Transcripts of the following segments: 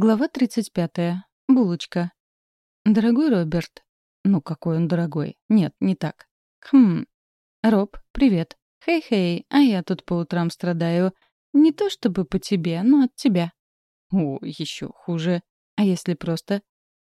Глава 35. Булочка. Дорогой Роберт. Ну, какой он дорогой. Нет, не так. Хм. Роб, привет. Хей-хей, а я тут по утрам страдаю. Не то чтобы по тебе, но от тебя. О, еще хуже. А если просто...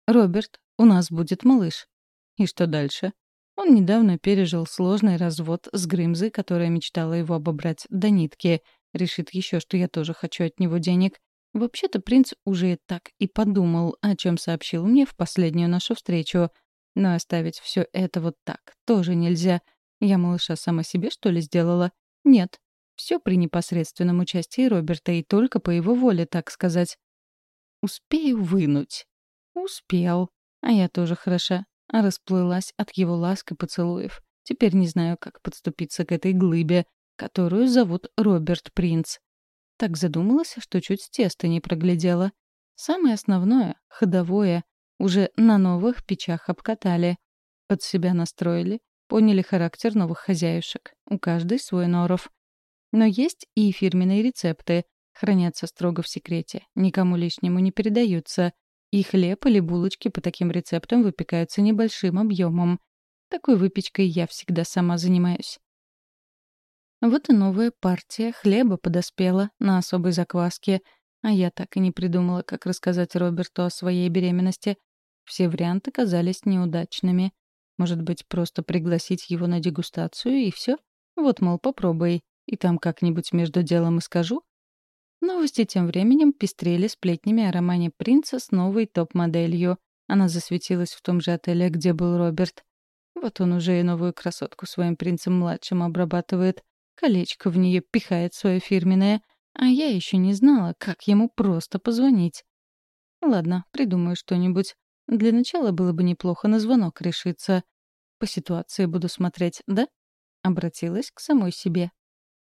Роберт, у нас будет малыш. И что дальше? Он недавно пережил сложный развод с Грымзой, которая мечтала его обобрать до нитки. Решит еще, что я тоже хочу от него денег. Вообще-то принц уже так и подумал, о чем сообщил мне в последнюю нашу встречу. Но оставить все это вот так тоже нельзя. Я малыша сама себе, что ли, сделала? Нет. Все при непосредственном участии Роберта и только по его воле, так сказать. Успею вынуть. Успел. А я тоже хороша. Расплылась от его ласк и поцелуев. Теперь не знаю, как подступиться к этой глыбе, которую зовут Роберт Принц. Так задумалась, что чуть тесто не проглядела. Самое основное, ходовое, уже на новых печах обкатали. Под себя настроили, поняли характер новых хозяюшек. У каждой свой норов. Но есть и фирменные рецепты. Хранятся строго в секрете, никому лишнему не передаются. И хлеб или булочки по таким рецептам выпекаются небольшим объемом. Такой выпечкой я всегда сама занимаюсь. Вот и новая партия хлеба подоспела на особой закваске, а я так и не придумала, как рассказать Роберту о своей беременности. Все варианты казались неудачными. Может быть, просто пригласить его на дегустацию и все? Вот, мол, попробуй, и там как-нибудь между делом и скажу. Новости тем временем пестрели сплетнями о романе принца с новой топ-моделью. Она засветилась в том же отеле, где был Роберт. Вот он уже и новую красотку своим принцем-младшим обрабатывает. Колечко в нее пихает свое фирменное, а я еще не знала, как ему просто позвонить. Ладно, придумаю что-нибудь. Для начала было бы неплохо на звонок решиться. По ситуации буду смотреть, да? Обратилась к самой себе.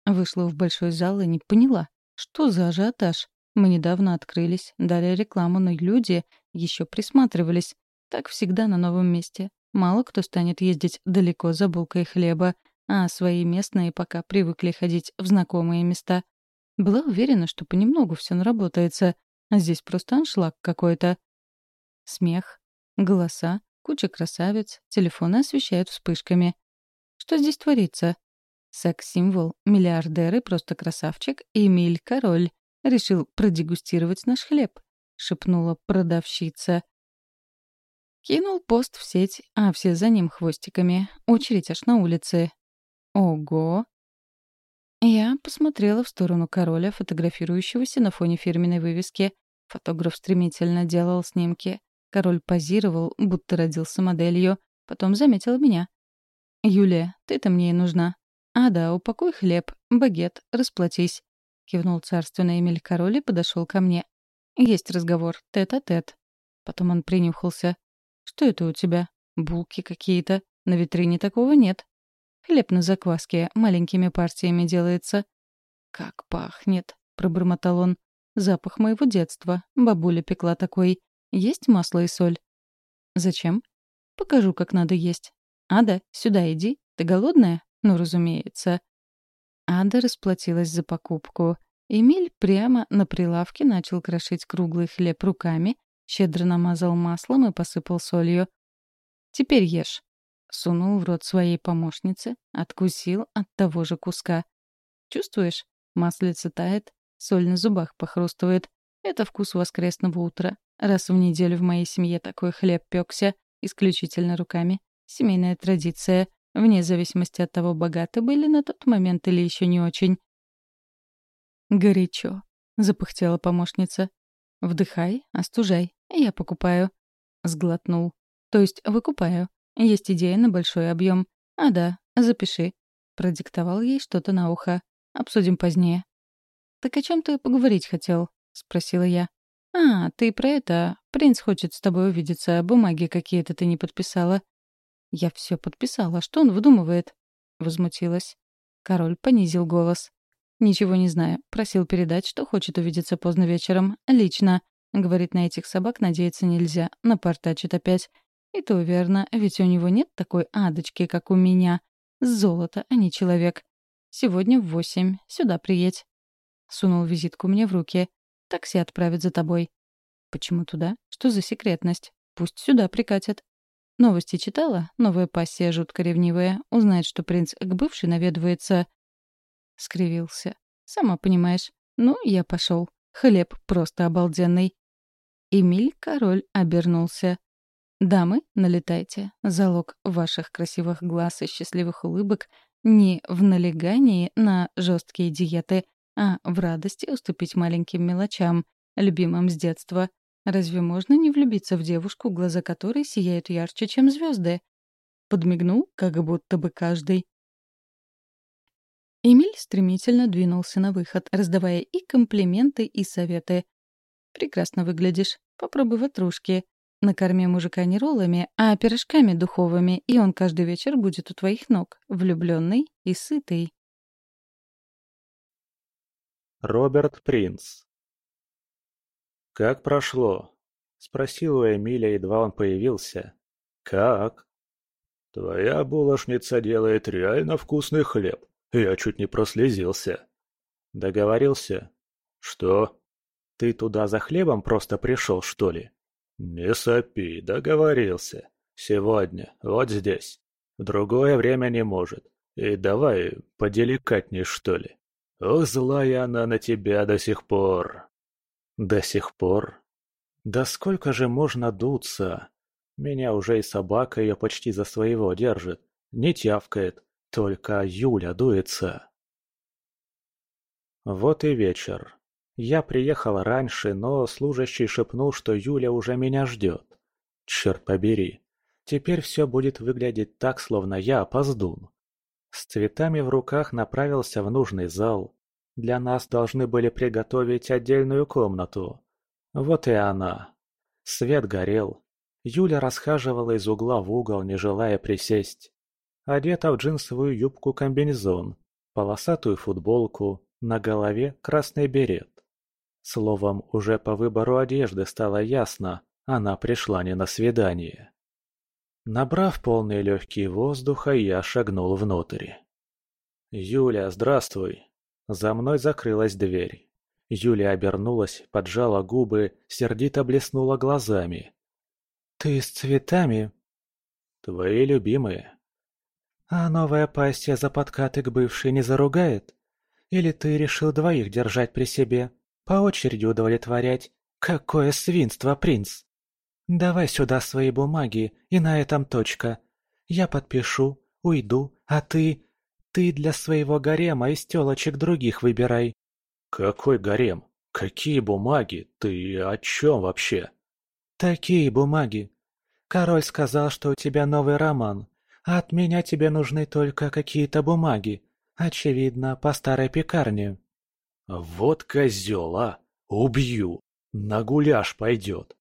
Вышла в большой зал и не поняла, что за ажиотаж. Мы недавно открылись, дали рекламу, но люди еще присматривались. Так всегда на новом месте. Мало кто станет ездить далеко за булкой хлеба, а свои местные пока привыкли ходить в знакомые места. Была уверена, что понемногу все наработается, а здесь просто аншлаг какой-то. Смех, голоса, куча красавиц, телефоны освещают вспышками. Что здесь творится? Секс-символ, миллиардер и просто красавчик Эмиль Король решил продегустировать наш хлеб, шепнула продавщица. Кинул пост в сеть, а все за ним хвостиками. Очередь аж на улице. Ого! Я посмотрела в сторону короля, фотографирующегося на фоне фирменной вывески. Фотограф стремительно делал снимки. Король позировал, будто родился моделью. Потом заметил меня. «Юлия, ты-то мне и нужна». «А да, упакуй хлеб, багет, расплатись», — кивнул царственный Эмиль Король и подошел ко мне. «Есть разговор, тет-а-тет». -тет. Потом он принюхался. «Что это у тебя? Булки какие-то. На витрине такого нет». Хлеб на закваске маленькими партиями делается. «Как пахнет!» — пробормотал он. «Запах моего детства. Бабуля пекла такой. Есть масло и соль?» «Зачем?» «Покажу, как надо есть». «Ада, сюда иди. Ты голодная?» «Ну, разумеется». Ада расплатилась за покупку. Эмиль прямо на прилавке начал крошить круглый хлеб руками, щедро намазал маслом и посыпал солью. «Теперь ешь». Сунул в рот своей помощнице, откусил от того же куска. Чувствуешь? Маслица тает, соль на зубах похрустывает. Это вкус воскресного утра. Раз в неделю в моей семье такой хлеб пекся, исключительно руками. Семейная традиция, вне зависимости от того, богаты были на тот момент или еще не очень. «Горячо», — запыхтела помощница. «Вдыхай, остужай, я покупаю». Сглотнул. «То есть выкупаю. Есть идея на большой объем. А да, запиши. Продиктовал ей что-то на ухо. Обсудим позднее. «Так о чем ты поговорить хотел?» — спросила я. «А, ты про это. Принц хочет с тобой увидеться. Бумаги какие-то ты не подписала». «Я все подписала. Что он выдумывает?» — возмутилась. Король понизил голос. «Ничего не знаю. Просил передать, что хочет увидеться поздно вечером. Лично. Говорит, на этих собак надеяться нельзя. Напортачит опять. И то верно, ведь у него нет такой адочки, как у меня. Золото, а не человек. Сегодня в восемь. Сюда приедь. Сунул визитку мне в руки. Такси отправит за тобой. Почему туда? Что за секретность? Пусть сюда прикатят. Новости читала? Новая пассия жутко ревнивая. Узнает, что принц к бывшей наведывается. Скривился. Сама понимаешь. Ну, я пошел. Хлеб просто обалденный. Эмиль король обернулся. «Дамы, налетайте. Залог ваших красивых глаз и счастливых улыбок не в налегании на жесткие диеты, а в радости уступить маленьким мелочам, любимым с детства. Разве можно не влюбиться в девушку, глаза которой сияют ярче, чем звезды? Подмигнул, как будто бы каждый. Эмиль стремительно двинулся на выход, раздавая и комплименты, и советы. «Прекрасно выглядишь. Попробуй ватрушки. Накорми мужика не роллами, а пирожками духовыми, и он каждый вечер будет у твоих ног, влюбленный и сытый. Роберт Принц «Как прошло?» — спросил у Эмиля, едва он появился. «Как?» «Твоя булочница делает реально вкусный хлеб. Я чуть не прослезился». «Договорился?» «Что? Ты туда за хлебом просто пришел, что ли?» «Не сопи, договорился. Сегодня, вот здесь. В другое время не может. И давай поделикатней, что ли. Ох, злая она на тебя до сих пор». «До сих пор? Да сколько же можно дуться? Меня уже и собака ее почти за своего держит. Не тявкает, только Юля дуется». Вот и вечер. Я приехал раньше, но служащий шепнул, что Юля уже меня ждет. Черт побери. Теперь все будет выглядеть так, словно я опоздун. С цветами в руках направился в нужный зал. Для нас должны были приготовить отдельную комнату. Вот и она. Свет горел. Юля расхаживала из угла в угол, не желая присесть. Одета в джинсовую юбку-комбинезон, полосатую футболку, на голове красный берет. Словом, уже по выбору одежды стало ясно, она пришла не на свидание. Набрав полные легкие воздуха, я шагнул внутрь. «Юля, здравствуй!» За мной закрылась дверь. Юля обернулась, поджала губы, сердито блеснула глазами. «Ты с цветами?» «Твои любимые». «А новая пассия за подкаты к бывшей не заругает? Или ты решил двоих держать при себе?» По очереди удовлетворять. Какое свинство, принц! Давай сюда свои бумаги, и на этом точка. Я подпишу, уйду, а ты... Ты для своего гарема из телочек других выбирай. Какой гарем? Какие бумаги? Ты о чем вообще? Такие бумаги. Король сказал, что у тебя новый роман, а от меня тебе нужны только какие-то бумаги. Очевидно, по старой пекарне. Вот козел, а! Убью! На гуляш пойдет!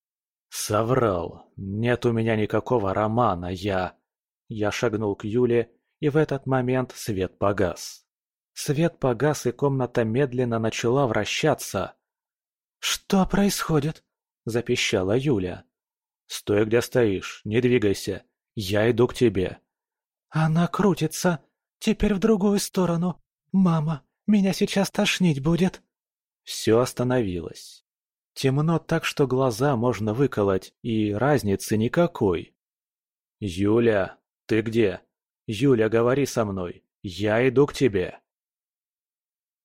Соврал. Нет у меня никакого романа, я... Я шагнул к Юле, и в этот момент свет погас. Свет погас, и комната медленно начала вращаться. «Что происходит?» – запищала Юля. «Стой, где стоишь, не двигайся. Я иду к тебе». «Она крутится. Теперь в другую сторону. Мама, меня сейчас тошнить будет!» Все остановилось. Темно так, что глаза можно выколоть, и разницы никакой. «Юля, ты где? Юля, говори со мной. Я иду к тебе!»